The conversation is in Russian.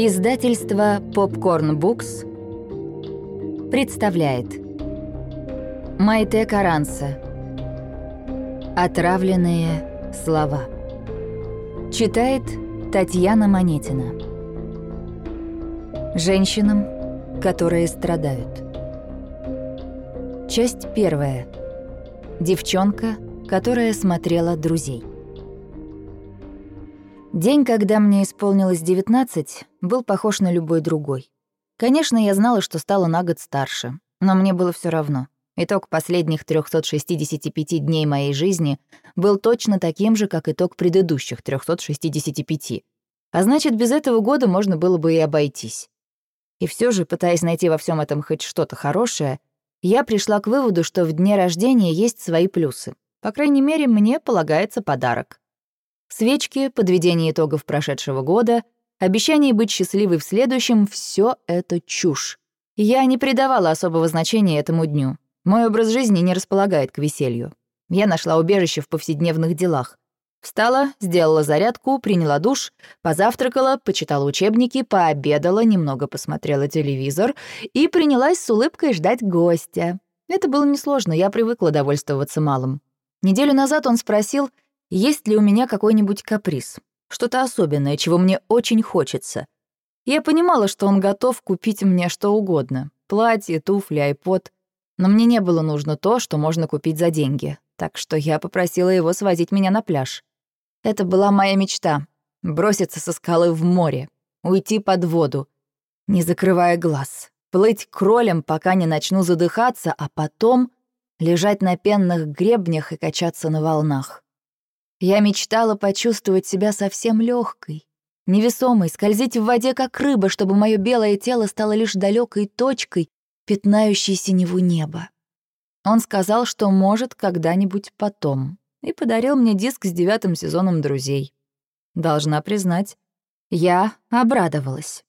Издательство Popcorn Books представляет Майте Каранса. Отравленные слова Читает Татьяна Монетина. Женщинам, которые страдают Часть первая. Девчонка, которая смотрела друзей День, когда мне исполнилось 19, был похож на любой другой. Конечно, я знала, что стала на год старше, но мне было все равно. Итог последних 365 дней моей жизни был точно таким же, как итог предыдущих 365. А значит, без этого года можно было бы и обойтись. И все же, пытаясь найти во всем этом хоть что-то хорошее, я пришла к выводу, что в дне рождения есть свои плюсы. По крайней мере, мне полагается подарок. Свечки, подведение итогов прошедшего года, обещание быть счастливой в следующем — все это чушь. Я не придавала особого значения этому дню. Мой образ жизни не располагает к веселью. Я нашла убежище в повседневных делах. Встала, сделала зарядку, приняла душ, позавтракала, почитала учебники, пообедала, немного посмотрела телевизор и принялась с улыбкой ждать гостя. Это было несложно, я привыкла довольствоваться малым. Неделю назад он спросил — есть ли у меня какой-нибудь каприз, что-то особенное, чего мне очень хочется. Я понимала, что он готов купить мне что угодно — платье, туфли, айпод. Но мне не было нужно то, что можно купить за деньги, так что я попросила его свозить меня на пляж. Это была моя мечта — броситься со скалы в море, уйти под воду, не закрывая глаз, плыть кролем, пока не начну задыхаться, а потом лежать на пенных гребнях и качаться на волнах. Я мечтала почувствовать себя совсем легкой, невесомой, скользить в воде, как рыба, чтобы мое белое тело стало лишь далекой точкой, пятнающей синеву неба. Он сказал, что может когда-нибудь потом, и подарил мне диск с девятым сезоном «Друзей». Должна признать, я обрадовалась.